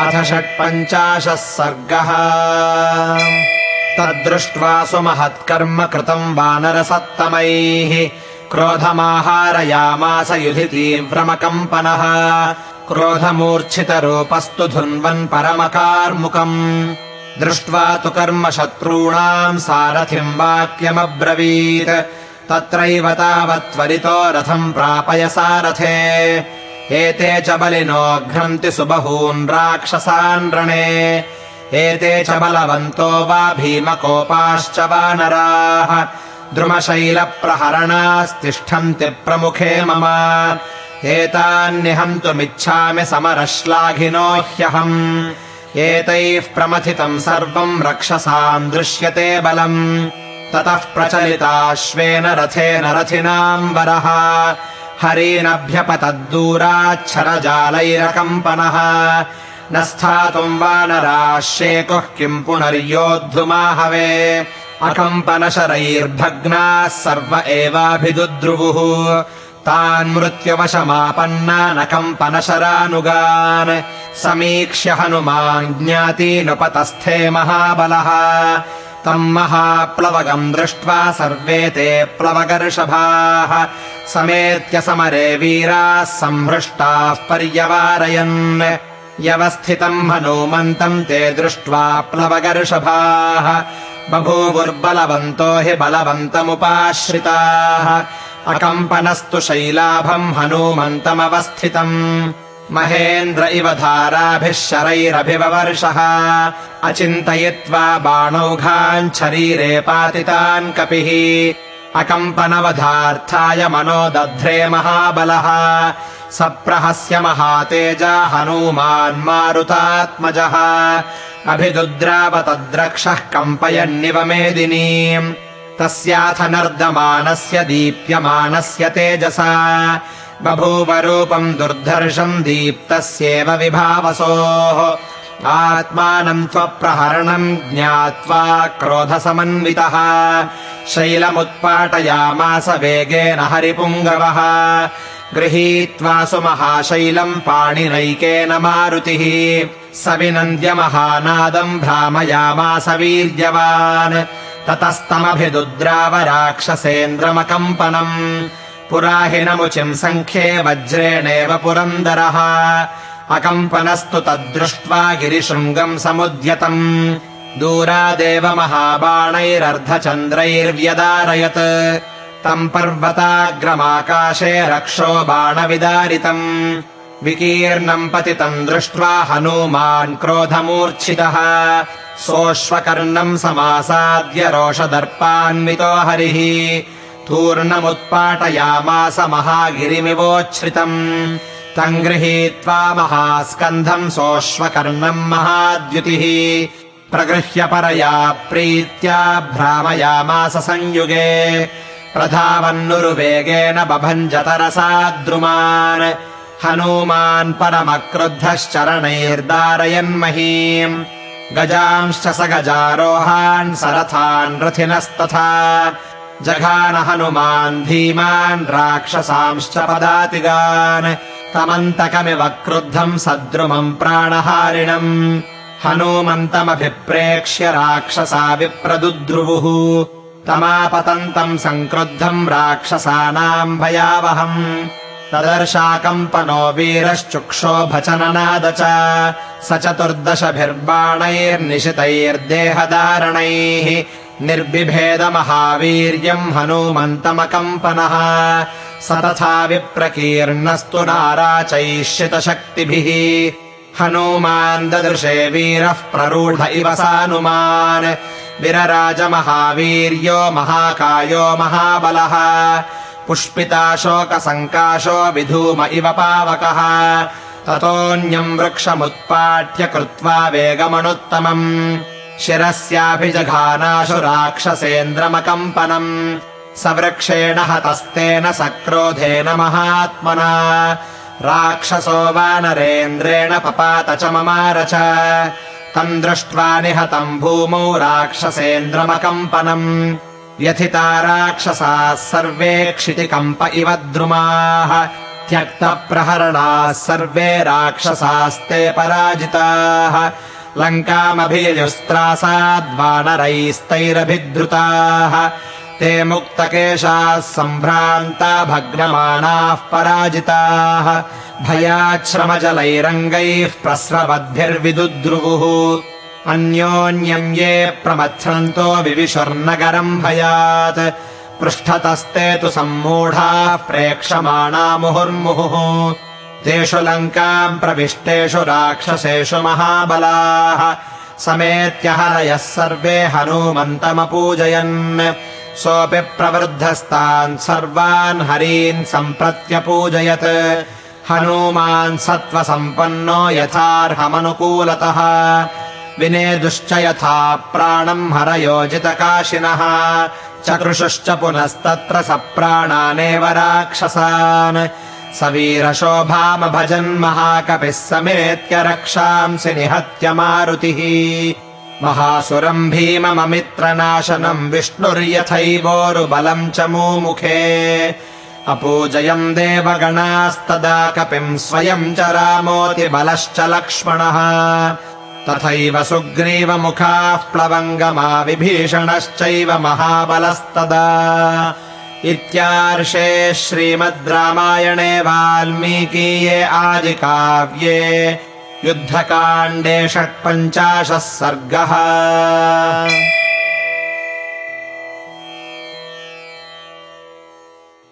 अथ षट्पञ्चाशः सर्गः। तद्दृष्ट्वा सुमहत्कर्म कृतम् वानरसत्तमैः। क्रोधमाहारयामास युधि तीव्रमकम्पनः क्रोधमूर्च्छितरूपस्तु धुन्वन् परमकार्मुकम्। दृष्ट्वा तु कर्मशत्रूणाम् सारथिम् वाक्यमब्रवीत्। तत्रैव तावत्त्वरितो रथम् प्रापय सारथे एते च बलिनोघ्नन्ति सुबहून् राक्षसान् रणे। एते च बलवन्तो वा भीमकोपाश्च वानराः द्रुमशैलप्रहरणास्तिष्ठन्ति प्रमुखे मम। एतान्निहन्तुमिच्छामि समरश्लाघिनो ह्यहम्। एतैः प्रमथितम् सर्वम् रक्षसाम् दृश्यते बलम्। ततः प्रचलिताश्वेन रथेन रथिनाम् वरः हरीनभ्यपतद्दूराच्छरजालैरकम्पनः न स्थातुम् वानराः शेकुः किम् पुनर्योद्धुमाहवे। अकम्पनशरैर्भग्नाः सर्व एवाभिदुद्रुवुः। तान् मृत्युवशमापन्नानकम्पनशरानुगान् समीक्ष्य हनुमान् ज्ञातीनुपतस्थे महाबलः तम् महाप्लवगम् दृष्ट्वा सर्वे ते प्लवगर्षभाः। समेत्य समरे वीराः संहृष्टाः पर्यवारयन्। व्यवस्थितम् हनूमन्तम् ते दृष्ट्वा प्लवगर्षभाः। बभूवुर्बलवन्तो हि बलवन्तमुपाश्रिताः। अकम्पनस्तु शैलाभम् हनूमन्तमवस्थितम् महेन्द्र इव धाराभिः शरैरभिववर्षः। अचिन्तयित्वा बाणौघान् शरीरे पातितान् कपिः। अकम्पनवधार्थाय मनो दध्रे महाबलः। सप्रहस्य महातेजा हनूमान् मारुतात्मजः। अभिदुद्रावतद्रक्षः कम्पयन्निव मेदिनीम्। तस्याथ नर्दमानस्य दीप्यमानस्य तेजसा बभूवरूपम् दुर्धर्षम् दीप्तस्येव विभावसोः। आत्मानम् त्वप्रहरणम् ज्ञात्वा क्रोधसमन्वितः। शैलमुत्पाटयामास वेगेन हरिपुङ्गवः। गृहीत्वा सुमहाशैलम् पाणिनैकेन मारुतिः। स विनन्द्य महानादम् भ्रामयामास वीर्यवान्। ततस्तमभिदुद्राव राक्षसेन्द्रमकम्पनम् पुरा हि नमुचिम् सङ्ख्ये वज्रेणेव पुरन्दरः। अकम्पनस्तु तद्दृष्ट्वा गिरिशृङ्गम् समुद्यतम्। दूरादेव महाबाणैरर्धचन्द्रैर्व्यदारयत्। तम् पर्वताग्रमाकाशे रक्षो बाणविदारितम्। विकीर्णम् पतितम् दृष्ट्वा हनूमान् क्रोधमूर्च्छितः। सोऽश्वकर्णम् समासाद्य रोषदर्पान्वितो हरिः तूर्णमुत्पाटयामास महागिरिमिवोच्छ्रितम्। तम् गृहीत्वा महास्कन्धम् सोऽश्वकर्णम् महाद्युतिः। प्रगृह्य परया प्रीत्या भ्रामयामास संयुगे। प्रधावन्नुरुवेगेन बभञ्जतरसाद्रुमान् हनूमान् परमक्रुद्धश्चरणैर्दारयन्महीम् गजांश्च स गजारोहान् सरथान् रथिनस्तथा जघान हनुमान् धीमान् राक्षसांश्च पदातिगान् तमन्तकमिव क्रुद्धम् सद्रुमम् प्राणहारिणम्। हनूमन्तमभिप्रेक्ष्य राक्षसा विप्रदुद्रुवुः। तमापतन्तम् सङ्क्रुद्धम् राक्षसानाम् भयावहम्। तदर्शाकम्पनो वीरश्चुक्षोभचननाद च। स चतुर्दशभिर्बाणैर्निशितैर्देहदारणैः निर्बिभेदमहावीर्यम् हनूमन्तमकम्पनः। स तथा विप्रकीर्णस्तु नाराचैष्यतशक्तिभिः। हनूमान् ददृशे वीरः प्ररूढ इव सानुमान्। विरराजमहावीर्यो महाकायो महाबलः। पुष्पिताशोकसङ्काशो विधूम इव पावकः। ततोऽन्यम् वृक्षमुत्पाट्य कृत्वा वेगमनुत्तमम् शिरस्याभिजघानाशु राक्षसेन्द्रमकम्पनम् स वृक्षेण हतस्तेन सक्रोधेन महात्मना। राक्षसो वानरेन्द्रेण पपात च ममार च तम् दृष्ट्वा निहतम् भूमौ राक्षसेन्द्रमकम्पनम्। व्यथिता राक्षसाः सर्वे क्षितिकम्प इव द्रुमाः। त्यक्तप्रहरणाः सर्वे राक्षसास्ते पराजिताः लङ्कामभियुस्त्रासाद्वानरैस्तैरभिद्रुताः ते मुक्तकेशाः सम्भ्रान्ता भग्नमाणाः पराजिताः। भयाश्रमजलैरङ्गैः प्रस्रवद्भिर्विदुद्रुवुः। अन्योन्यम् ये प्रमथ्रन्तो विविशुर्नगरम् भयात्। पृष्ठतस्ते तु सम्मूढाः प्रेक्षमाणा मुहुर्मुहुः तेषु लङ्काम् प्रविष्टेषु राक्षसेषु महाबलाः। समेत्यहरयः सर्वे हनूमन्तमपूजयन्। सोऽपि प्रवृद्धस्तान् सर्वान् हरीन् सम्प्रत्यपूजयत् हनूमान् सत्त्वसम्पन्नो यथार्हमनुकूलतः। विनेदुश्च यथा प्राणम् हरयोजितकाशिनः चकृषुश्च पुनस्तत्र सप्राणानेव राक्षसान् स वीरशोभामभजन् महाकपिः समेत्य रक्षांसि निहत्य मारुतिः। महासुरम् भीमममित्रनाशनम् विष्णुर्यथैवोरुबलम् च मुमुखे। अपूजयम् देवगणास्तदा कपिम् स्वयम् च रामोऽतिबलश्च लक्ष्मणः। तथैव सुग्रीवमुखाः प्लवङ्गमा विभीषणश्चैव महाबलस्तदा इत्यार्षे श्रीमद् रामायणे वाल्मीकीये आदिकाव्ये युद्धकाण्डे षट्पञ्चाशः सर्गः